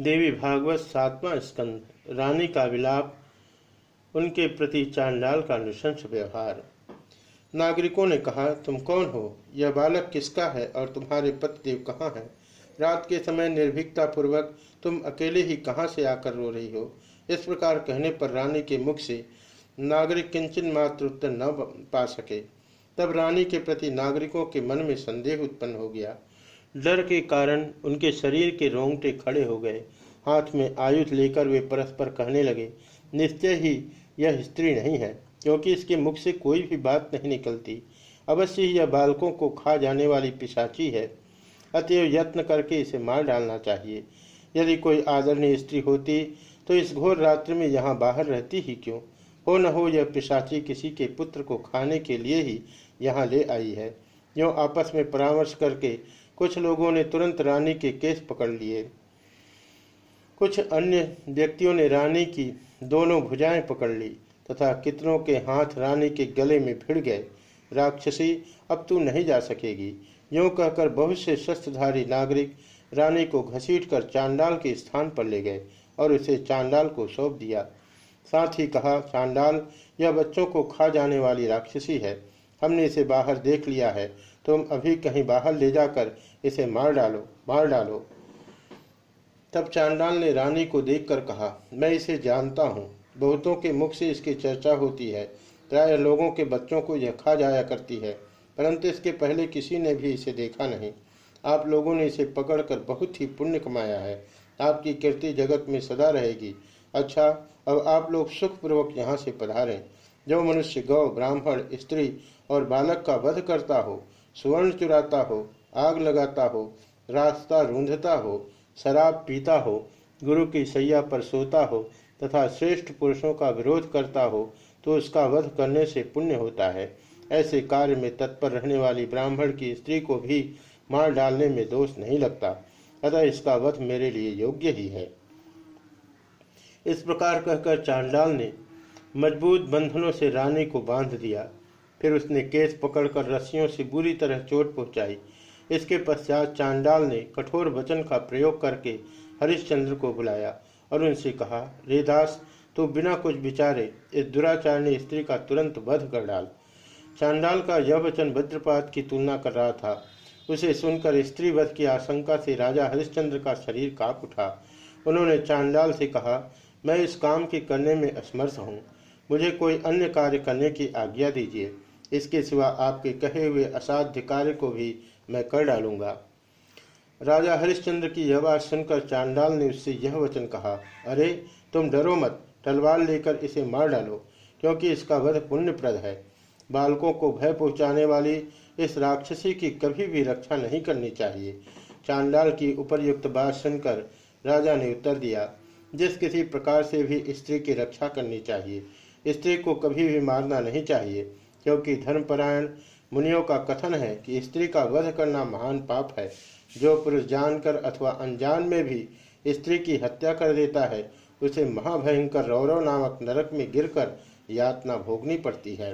देवी भागवत सातवां स्कंद, रानी का विलाप, उनके प्रति चांडाल का नृशंस व्यवहार। नागरिकों ने कहा, तुम कौन हो? यह बालक किसका है और तुम्हारे पतिदेव कहाँ हैं? रात के समय निर्भीकता पूर्वक तुम अकेले ही कहाँ से आकर रो रही हो? इस प्रकार कहने पर रानी के मुख से नागरिक किंचन मात्र उत्तर न पा सके। तब रानी के प्रति नागरिकों के मन में संदेह उत्पन्न हो गया। डर के कारण उनके शरीर के रोंगटे खड़े हो गए। हाथ में आयुध लेकर वे परस्पर कहने लगे, निश्चय ही यह स्त्री नहीं है, क्योंकि इसके मुख से कोई भी बात नहीं निकलती। अवश्य ही यह बालकों को खा जाने वाली पिशाची है। अतएव यत्न करके इसे मार डालना चाहिए। यदि कोई आदरणीय स्त्री होती तो इस घोर रात्रि में यहाँ बाहर रहती ही क्यों? हो न हो, यह पिशाची किसी के पुत्र को खाने के लिए ही यहाँ ले आई है। यो आपस में परामर्श करके कुछ लोगों ने तुरंत रानी के केस पकड़ लिए। कुछ अन्य व्यक्तियों ने रानी की दोनों भुजाएँ पकड़ ली तथा कितनों के हाथ रानी के गले में भिड़ गए। राक्षसी, अब तू नहीं जा सकेगी। यूँ कहकर बहुत से शस्त्रधारी नागरिक रानी को घसीटकर चांडाल के स्थान पर ले गए और उसे चांडाल को सौंप दिया। साथ ही कहा, चांडाल, यह बच्चों को खा जाने वाली राक्षसी है। हमने इसे बाहर देख लिया है, तुम अभी कहीं बाहर ले जाकर इसे मार डालो मार डालो। तब चांडाल ने रानी को देखकर कहा, मैं इसे जानता हूँ, बहुतों के मुख से इसकी चर्चा होती है, प्राय लोगों के बच्चों को यह खा जाया करती है, परंतु इसके पहले किसी ने भी इसे देखा नहीं। आप लोगों ने इसे पकड़कर बहुत ही पुण्य कमाया है, आपकी कीर्ति जगत में सदा रहेगी। अच्छा अब आप लोग सुखपूर्वक यहाँ से पधारें। जो मनुष्य गौ, ब्राह्मण, स्त्री और बालक का वध करता हो, सुवर्ण चुराता हो, आग लगाता हो, रास्ता रूंधता हो, शराब पीता हो, गुरु की सैया पर सोता हो तथा श्रेष्ठ पुरुषों का विरोध करता हो तो उसका वध करने से पुण्य होता है। ऐसे कार्य में तत्पर रहने वाली ब्राह्मण की स्त्री को भी मार डालने में दोष नहीं लगता, अतः इसका वध मेरे लिए योग्य ही है। इस प्रकार कहकर चांडाल ने मज़बूत बंधनों से रानी को बाँध दिया। फिर उसने केस पकड़कर रस्सियों से बुरी तरह चोट पहुंचाई। इसके पश्चात चांडाल ने कठोर वचन का प्रयोग करके हरिश्चंद्र को बुलाया और उनसे कहा रेदास तो बिना कुछ विचारे इस दुराचारणी स्त्री का तुरंत वध कर डाल। चांडाल का यह वचन वज्रपात की तुलना कर रहा था। उसे सुनकर स्त्री वध की आशंका से राजा हरिश्चंद्र का शरीर काप उठा। उन्होंने चांडाल से कहा, मैं इस काम के करने में असमर्थ हूँ। मुझे कोई अन्य कार्य करने की आज्ञा दीजिए। इसके सिवा आपके कहे हुए असाध्य कार्य को भी मैं कर डालूँगा। राजा हरिश्चंद्र की यह बात सुनकर चांडाल ने उससे यह वचन कहा, अरे, तुम डरो मत, तलवार लेकर इसे मार डालो, क्योंकि इसका वध पुण्यप्रद है। बालकों को भय पहुँचाने वाली इस राक्षसी की कभी भी रक्षा नहीं करनी चाहिए। चांडाल की उपरयुक्त बात सुनकर राजा ने उत्तर दिया, जिस किसी प्रकार से भी स्त्री की रक्षा करनी चाहिए स्त्री को कभी भी मारना नहीं चाहिए, क्योंकि धर्मपरायण मुनियों का कथन है कि स्त्री का वध करना महान पाप है, जो पुरुष जानकर अथवा अनजान में भी स्त्री की हत्या कर देता है, उसे महाभयंकर रौरव नामक नरक में गिरकर यातना भोगनी पड़ती है।